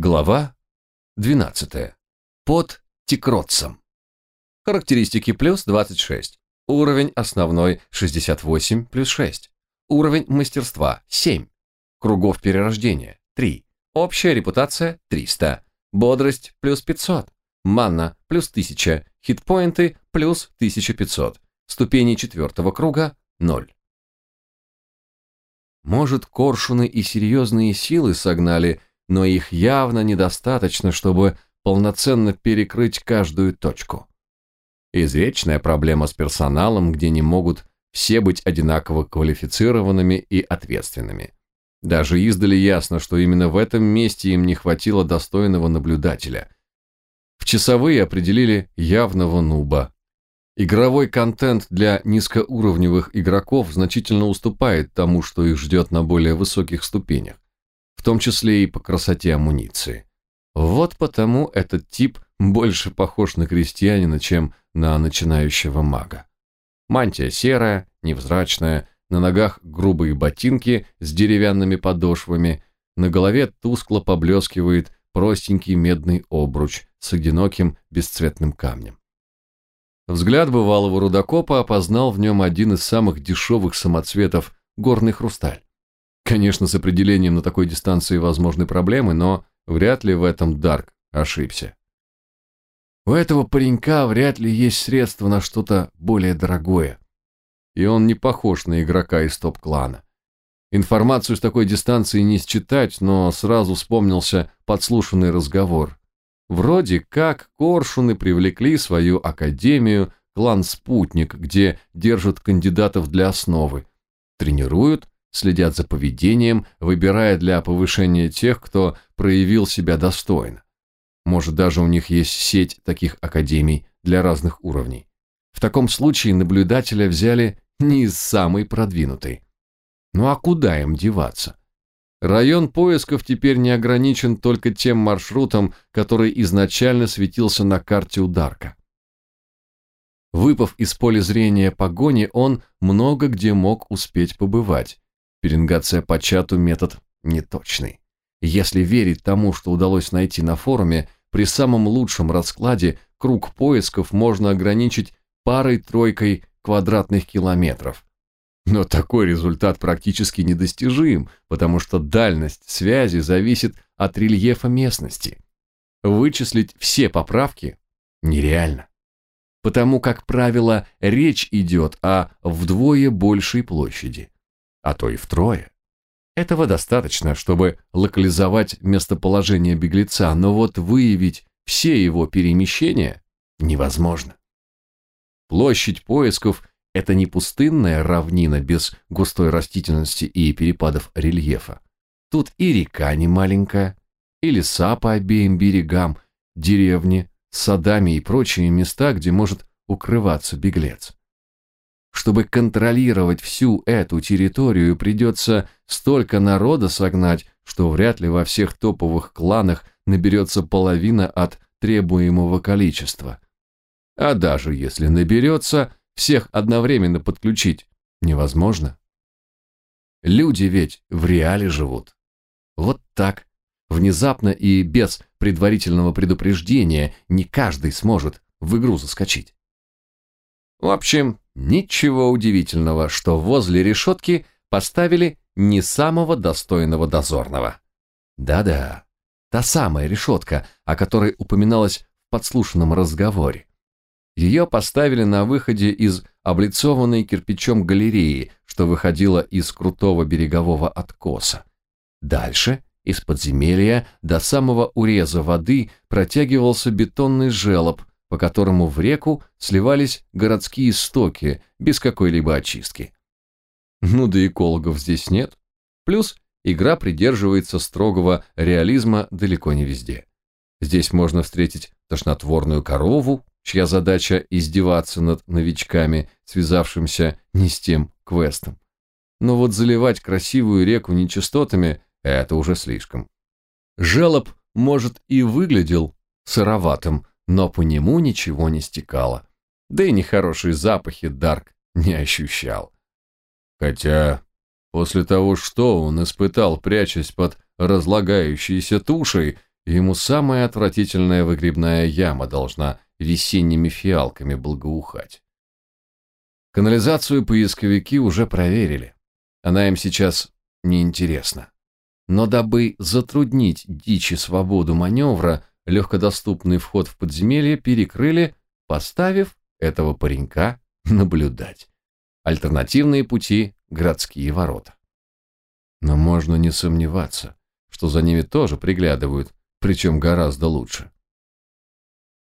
Глава 12. Под Тикротцем. Характеристики плюс 26. Уровень основной 68 плюс 6. Уровень мастерства 7. Кругов перерождения 3. Общая репутация 300. Бодрость плюс 500. Манна плюс 1000. Хитпоинты плюс 1500. Ступени четвертого круга 0. Может, коршуны и серьезные силы согнали, но их явно недостаточно, чтобы полноценно перекрыть каждую точку. Извечная проблема с персоналом, где не могут все быть одинаково квалифицированными и ответственными. Даже издали ясно, что именно в этом месте им не хватило достойного наблюдателя. В часовые определили явного нуба. Игровой контент для низкоуровневых игроков значительно уступает тому, что их ждет на более высоких ступенях, том числе и по красоте амуниции. Вот потому этот тип больше похож на крестьянина, чем на начинающего мага. Мантия серая, невзрачная, на ногах грубые ботинки с деревянными подошвами, на голове тускло поблескивает простенький медный обруч с одиноким бесцветным камнем. Взгляд бывалого рудокопа опознал в нем один из самых дешевых самоцветов – горный хрусталь. Конечно, с определением на такой дистанции возможны проблемы, но вряд ли в этом Дарк ошибся. У этого паренька вряд ли есть средства на что-то более дорогое. И он не похож на игрока из топ-клана. Информацию с такой дистанции не считать, но сразу вспомнился подслушанный разговор. Вроде как коршуны привлекли свою академию, клан «Спутник», где держат кандидатов для основы. Тренируют, следят за поведением, выбирая для повышения тех, кто проявил себя достойно. Может, даже у них есть сеть таких академий для разных уровней. В таком случае наблюдателя взяли не из самой продвинутой. Ну а куда им деваться? Район поисков теперь не ограничен только тем маршрутом, который изначально светился на карте ударка. Выпав из поля зрения погони, он много где мог успеть побывать. Пеленгация по чату метод неточный. Если верить тому, что удалось найти на форуме, при самом лучшем раскладе круг поисков можно ограничить парой-тройкой квадратных километров. Но такой результат практически недостижим, потому что дальность связи зависит от рельефа местности. Вычислить все поправки нереально. Потому, как правило, речь идет о вдвое большей площади, а то и втрое. Этого достаточно, чтобы локализовать местоположение беглеца, но вот выявить все его перемещения невозможно. Площадь поисков – это не пустынная равнина без густой растительности и перепадов рельефа. Тут и река не маленькая, и леса по обеим берегам, деревни, садами и прочие места, где может укрываться беглец. Чтобы контролировать всю эту территорию, придется столько народа согнать, что вряд ли во всех топовых кланах наберется половина от требуемого количества. А даже если наберется, всех одновременно подключить невозможно. Люди ведь в реале живут. Вот так. Внезапно и без предварительного предупреждения не каждый сможет в игру заскочить. В общем, Ничего удивительного, что возле решетки поставили не самого достойного дозорного. Да-да, та самая решетка, о которой упоминалось в подслушанном разговоре. Ее поставили на выходе из облицованной кирпичом галереи, что выходило из крутого берегового откоса. Дальше, из подземелья, до самого уреза воды протягивался бетонный желоб, по которому в реку сливались городские стоки без какой-либо очистки. Ну да экологов здесь нет. Плюс игра придерживается строгого реализма далеко не везде. Здесь можно встретить тошнотворную корову, чья задача издеваться над новичками, связавшимся не с тем квестом. Но вот заливать красивую реку нечистотами – это уже слишком. Желоб, может, и выглядел сыроватым, но по нему ничего не стекало. Да и нехорошие запахи Дарк не ощущал. Хотя после того, что он испытал, прячась под разлагающейся тушей, ему самая отвратительная выгребная яма должна весенними фиалками благоухать. Канализацию поисковики уже проверили. Она им сейчас неинтересна. Но дабы затруднить дичи свободу маневра, легкодоступный вход в подземелье перекрыли, поставив этого паренька наблюдать. Альтернативные пути – городские ворота. Но можно не сомневаться, что за ними тоже приглядывают, причем гораздо лучше.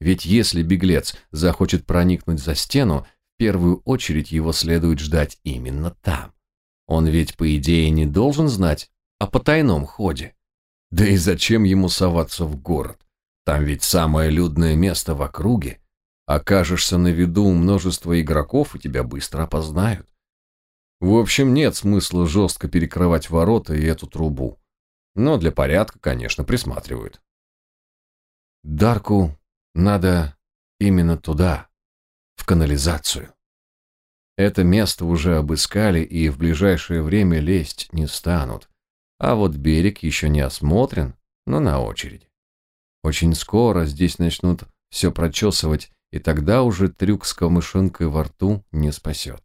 Ведь если беглец захочет проникнуть за стену, в первую очередь его следует ждать именно там. Он ведь, по идее, не должен знать о потайном ходе. Да и зачем ему соваться в город? Там ведь самое людное место в округе. Окажешься на виду у множества игроков, и тебя быстро опознают. В общем, нет смысла жестко перекрывать ворота и эту трубу. Но для порядка, конечно, присматривают. Дарку надо именно туда, в канализацию. Это место уже обыскали и в ближайшее время лезть не станут. А вот берег еще не осмотрен, но на очереди. Очень скоро здесь начнут все прочесывать, и тогда уже трюк с камышинкой во рту не спасет.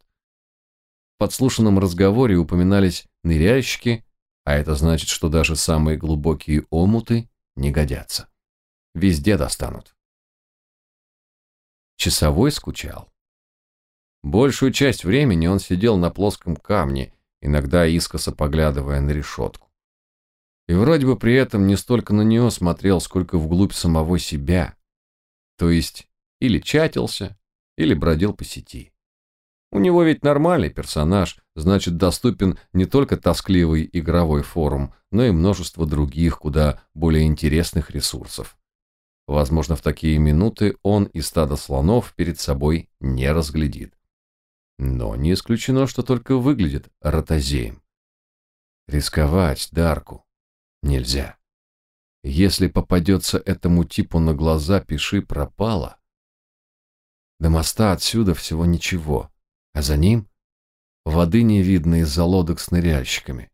В подслушанном разговоре упоминались ныряльщики, а это значит, что даже самые глубокие омуты не годятся. Везде достанут. Часовой скучал. Большую часть времени он сидел на плоском камне, иногда искоса поглядывая на решетку. И вроде бы при этом не столько на нее смотрел, сколько вглубь самого себя. То есть или чатился, или бродил по сети. У него ведь нормальный персонаж, значит, доступен не только тоскливый игровой форум, но и множество других, куда более интересных ресурсов. Возможно, в такие минуты он и стадо слонов перед собой не разглядит. Но не исключено, что только выглядит ротозеем. Рисковать Дарку нельзя. Если попадется этому типу на глаза, пиши пропало. До моста отсюда всего ничего, а за ним воды не видно из-за лодок с ныряльщиками.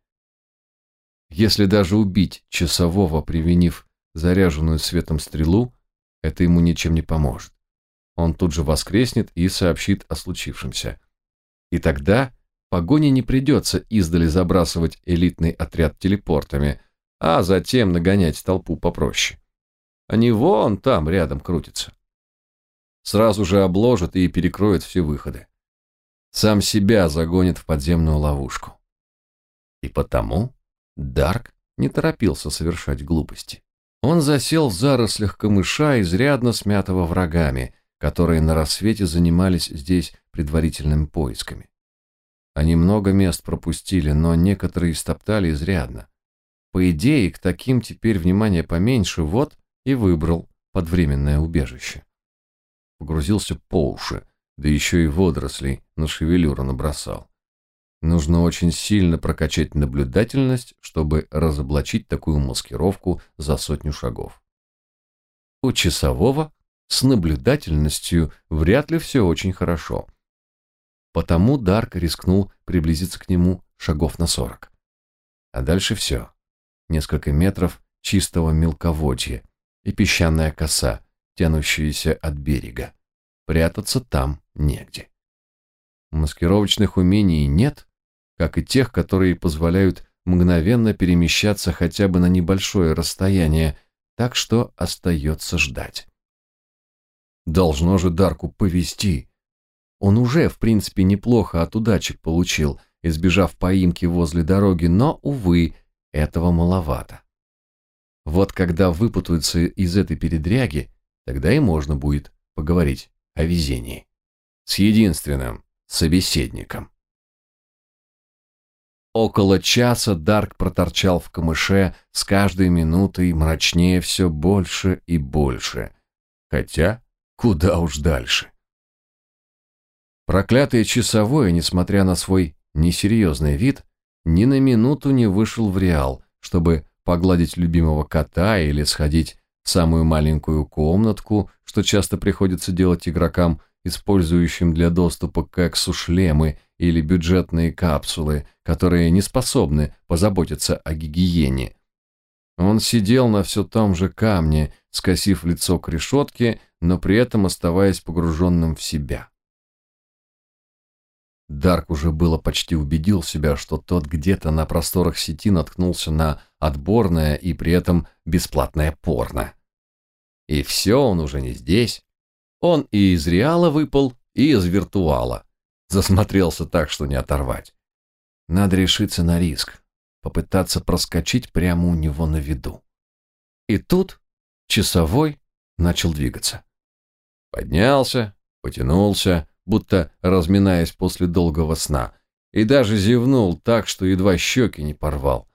Если даже убить часового, привинив заряженную светом стрелу, это ему ничем не поможет. Он тут же воскреснет и сообщит о случившемся. И тогда погоне не придется издали забрасывать элитный отряд телепортами, а затем нагонять толпу попроще. Они вон там рядом крутятся сразу же обложит и перекроет все выходы. Сам себя загонит в подземную ловушку. И потому Дарк не торопился совершать глупости. Он засел в зарослях камыша, изрядно смятого врагами, которые на рассвете занимались здесь предварительными поисками. Они много мест пропустили, но некоторые стоптали изрядно. По идее, к таким теперь внимание поменьше, вот и выбрал под временное убежище погрузился по уши, да еще и водорослей на шевелюру набросал. Нужно очень сильно прокачать наблюдательность, чтобы разоблачить такую маскировку за сотню шагов. У часового с наблюдательностью вряд ли все очень хорошо. Потому Дарк рискнул приблизиться к нему шагов на сорок. А дальше все. Несколько метров чистого мелководья и песчаная коса, тянущиеся от берега. Прятаться там негде. Маскировочных умений нет, как и тех, которые позволяют мгновенно перемещаться хотя бы на небольшое расстояние, так что остается ждать. Должно же Дарку повести. Он уже, в принципе, неплохо от удачек получил, избежав поимки возле дороги, но, увы, этого маловато. Вот когда выпутаются из этой передряги, Тогда и можно будет поговорить о везении. С единственным собеседником. Около часа Дарк проторчал в камыше, с каждой минутой мрачнее все больше и больше. Хотя, куда уж дальше. Проклятый часовой, несмотря на свой несерьезный вид, ни на минуту не вышел в Реал, чтобы погладить любимого кота или сходить самую маленькую комнатку, что часто приходится делать игрокам, использующим для доступа к эксу шлемы или бюджетные капсулы, которые не способны позаботиться о гигиене. Он сидел на все том же камне, скосив лицо к решетке, но при этом оставаясь погруженным в себя. Дарк уже было почти убедил себя, что тот где-то на просторах сети наткнулся на отборное и при этом бесплатное порно. И все, он уже не здесь. Он и из реала выпал, и из виртуала. Засмотрелся так, что не оторвать. Надо решиться на риск, попытаться проскочить прямо у него на виду. И тут часовой начал двигаться. Поднялся, потянулся, будто разминаясь после долгого сна, и даже зевнул так, что едва щеки не порвал.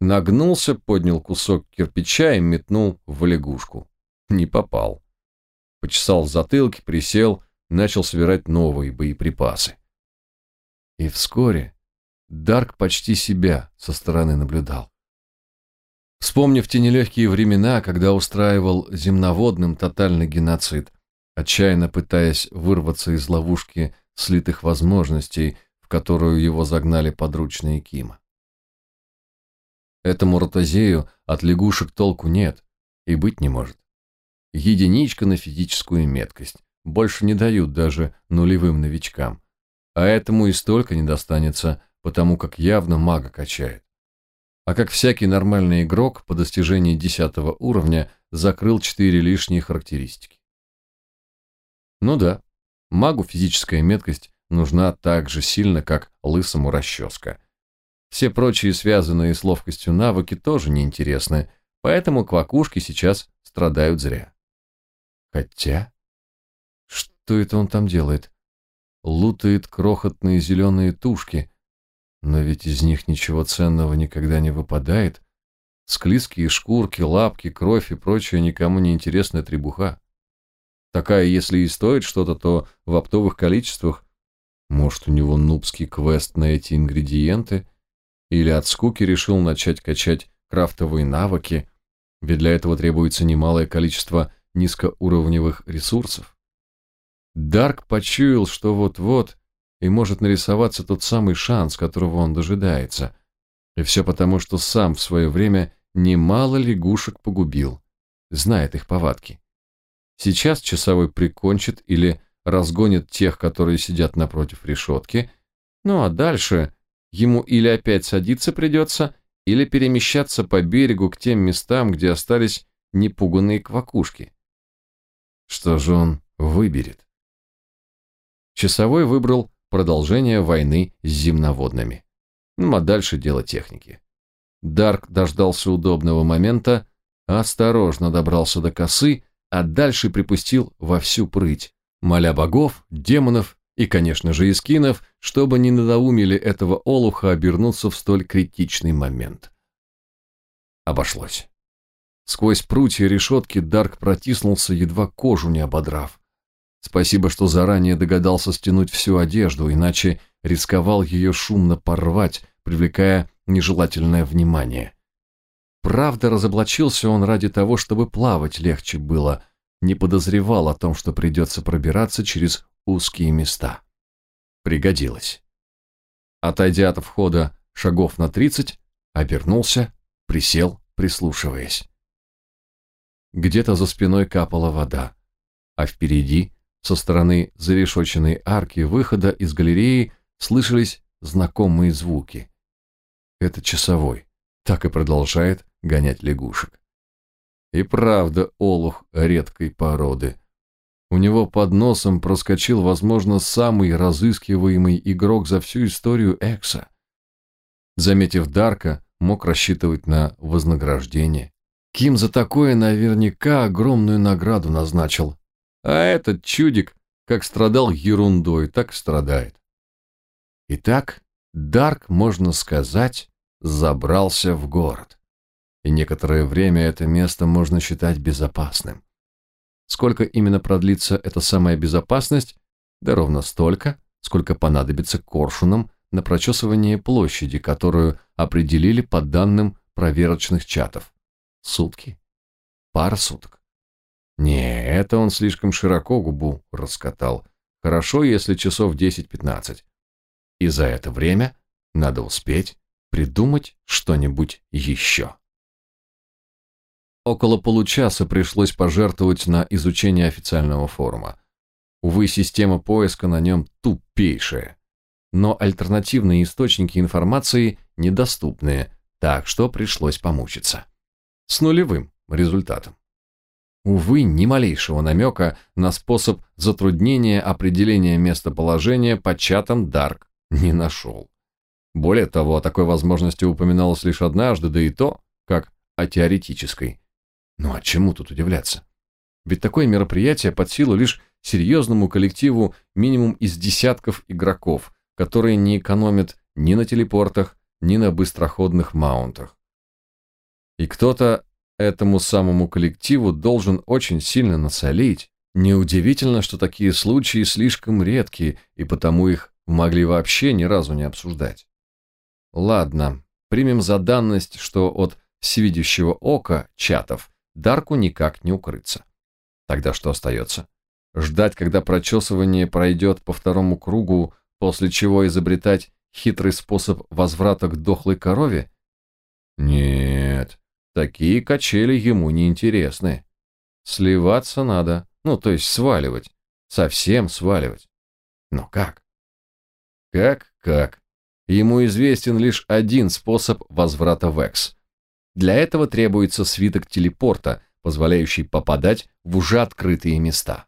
Нагнулся, поднял кусок кирпича и метнул в лягушку. Не попал. Почесал в затылке, присел, начал собирать новые боеприпасы. И вскоре Дарк почти себя со стороны наблюдал. Вспомнив те нелегкие времена, когда устраивал земноводным тотальный геноцид, отчаянно пытаясь вырваться из ловушки слитых возможностей, в которую его загнали подручные Кима. Этому ротозею от лягушек толку нет и быть не может. Единичка на физическую меткость. Больше не дают даже нулевым новичкам. А этому и столько не достанется, потому как явно мага качает. А как всякий нормальный игрок по достижении десятого уровня закрыл четыре лишние характеристики. Ну да, магу физическая меткость нужна так же сильно, как лысому расческа. Все прочие связанные с ловкостью навыки тоже неинтересны, поэтому квакушки сейчас страдают зря. Хотя... Что это он там делает? Лутает крохотные зеленые тушки, но ведь из них ничего ценного никогда не выпадает. Склизкие шкурки, лапки, кровь и прочее никому не интересная требуха. Такая, если и стоит что-то, то в оптовых количествах. Может, у него нубский квест на эти ингредиенты? Или от скуки решил начать качать крафтовые навыки, ведь для этого требуется немалое количество низкоуровневых ресурсов. Дарк почуял, что вот-вот и может нарисоваться тот самый шанс, которого он дожидается. И все потому, что сам в свое время немало лягушек погубил, знает их повадки. Сейчас часовой прикончит или разгонит тех, которые сидят напротив решетки, ну а дальше ему или опять садиться придется, или перемещаться по берегу к тем местам, где остались непуганные квакушки. Что же он выберет? Часовой выбрал продолжение войны с земноводными. Ну а дальше дело техники. Дарк дождался удобного момента, осторожно добрался до косы а дальше припустил во всю прыть, моля богов, демонов и, конечно же, искинов, чтобы не надоумили этого олуха обернуться в столь критичный момент. Обошлось. Сквозь прутья решетки Дарк протиснулся, едва кожу не ободрав. Спасибо, что заранее догадался стянуть всю одежду, иначе рисковал ее шумно порвать, привлекая нежелательное внимание. Правда, разоблачился он ради того, чтобы плавать легче было, не подозревал о том, что придется пробираться через узкие места. Пригодилось. Отойдя от входа шагов на тридцать, обернулся, присел, прислушиваясь. Где-то за спиной капала вода, а впереди, со стороны зарешоченной арки выхода из галереи, слышались знакомые звуки. Это часовой. Так и продолжает гонять лягушек. И правда олух редкой породы. У него под носом проскочил, возможно, самый разыскиваемый игрок за всю историю Экса. Заметив Дарка, мог рассчитывать на вознаграждение. Ким за такое наверняка огромную награду назначил. А этот чудик, как страдал ерундой, так страдает. Итак, Дарк, можно сказать, забрался в город и некоторое время это место можно считать безопасным. Сколько именно продлится эта самая безопасность? Да ровно столько, сколько понадобится коршунам на прочесывание площади, которую определили по данным проверочных чатов. Сутки? Пара суток? Не, это он слишком широко губу раскатал. Хорошо, если часов 10-15. И за это время надо успеть придумать что-нибудь еще. Около получаса пришлось пожертвовать на изучение официального форума. Увы, система поиска на нем тупейшая. Но альтернативные источники информации недоступные, так что пришлось помучиться. С нулевым результатом. Увы, ни малейшего намека на способ затруднения определения местоположения по чатам Дарк не нашел. Более того, о такой возможности упоминалось лишь однажды, да и то, как о теоретической. Ну а чему тут удивляться? Ведь такое мероприятие под силу лишь серьезному коллективу минимум из десятков игроков, которые не экономят ни на телепортах, ни на быстроходных маунтах. И кто-то этому самому коллективу должен очень сильно насолить. Неудивительно, что такие случаи слишком редкие, и потому их могли вообще ни разу не обсуждать. Ладно, примем за данность, что от всевидящего ока чатов Дарку никак не укрыться. Тогда что остается? Ждать, когда прочесывание пройдет по второму кругу, после чего изобретать хитрый способ возврата к дохлой корове? Нет, такие качели ему не интересны. Сливаться надо, ну, то есть сваливать, совсем сваливать. Но как? Как-как? Ему известен лишь один способ возврата в Экс. Для этого требуется свиток телепорта, позволяющий попадать в уже открытые места.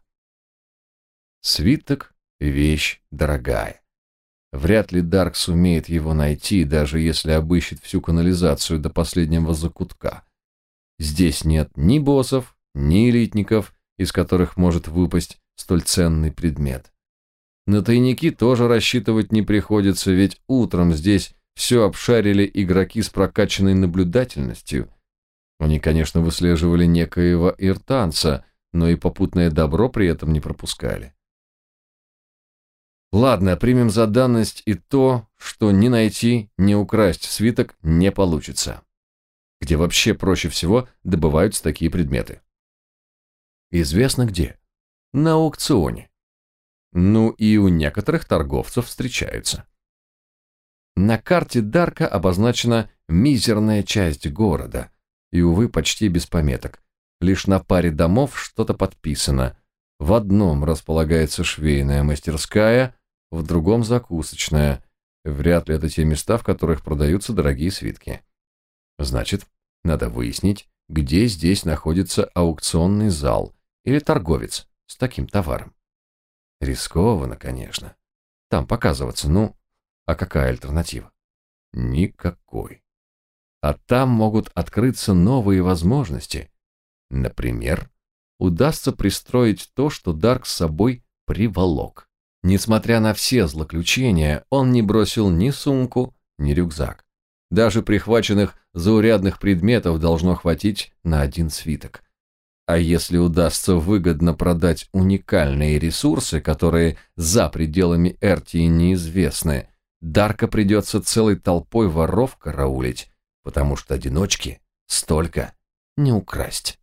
Свиток — вещь дорогая. Вряд ли Дарк сумеет его найти, даже если обыщет всю канализацию до последнего закутка. Здесь нет ни боссов, ни элитников, из которых может выпасть столь ценный предмет. На тайники тоже рассчитывать не приходится, ведь утром здесь все обшарили игроки с прокачанной наблюдательностью. Они, конечно, выслеживали некоего иртанца, но и попутное добро при этом не пропускали. Ладно, примем за данность и то, что ни найти, ни украсть свиток не получится. Где вообще проще всего добываются такие предметы? Известно где. На аукционе. Ну и у некоторых торговцев встречаются. На карте Дарка обозначена мизерная часть города, и, увы, почти без пометок. Лишь на паре домов что-то подписано. В одном располагается швейная мастерская, в другом закусочная. Вряд ли это те места, в которых продаются дорогие свитки. Значит, надо выяснить, где здесь находится аукционный зал или торговец с таким товаром. Рискованно, конечно. Там показываться, ну, а какая альтернатива? Никакой. А там могут открыться новые возможности. Например, удастся пристроить то, что Дарк с собой приволок. Несмотря на все злоключения, он не бросил ни сумку, ни рюкзак. Даже прихваченных заурядных предметов должно хватить на один свиток. А если удастся выгодно продать уникальные ресурсы, которые за пределами Эртии неизвестны, Дарка придется целой толпой воров караулить, потому что одиночки столько не украсть.